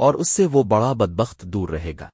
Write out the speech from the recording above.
اور اس سے وہ بڑا بدبخت دور رہے گا۔